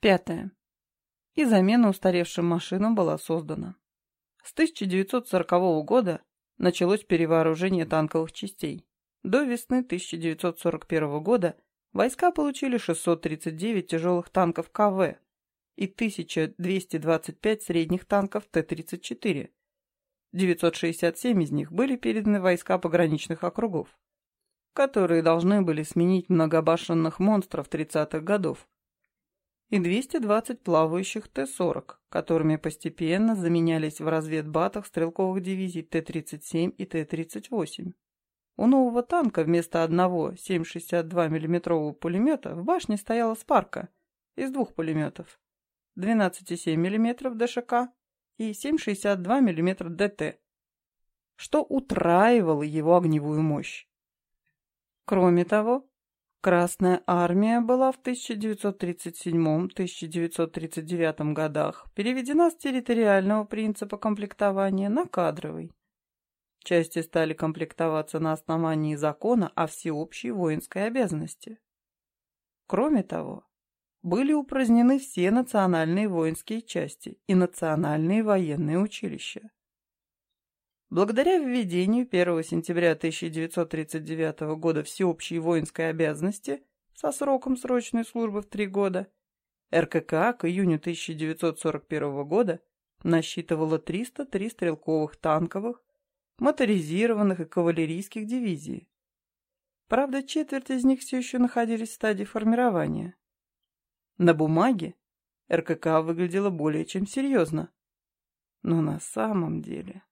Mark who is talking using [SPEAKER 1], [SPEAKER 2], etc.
[SPEAKER 1] Пятое. И замена устаревшим машинам была создана. С 1940 года началось перевооружение танковых частей. До весны 1941 года войска получили 639 тяжелых танков КВ и 1225 средних танков Т-34. 967 из них были переданы войска пограничных округов, которые должны были сменить многобашенных монстров 30-х годов, и 220 плавающих Т-40, которыми постепенно заменялись в разведбатах стрелковых дивизий Т-37 и Т-38. У нового танка вместо одного 7,62 мм пулемета в башне стояла спарка из двух пулеметов 12,7 мм ДШК и 7,62 мм ДТ, что утраивало его огневую мощь. Кроме того, Красная армия была в 1937-1939 годах переведена с территориального принципа комплектования на кадровый. Части стали комплектоваться на основании закона о всеобщей воинской обязанности. Кроме того, были упразднены все национальные воинские части и национальные военные училища. Благодаря введению 1 сентября 1939 года всеобщей воинской обязанности со сроком срочной службы в три года, РККА к июню 1941 года насчитывала 303 стрелковых танковых, моторизированных и кавалерийских дивизий. Правда, четверть из них все еще находились в стадии формирования. На бумаге РКК выглядела более чем серьезно, но на самом деле...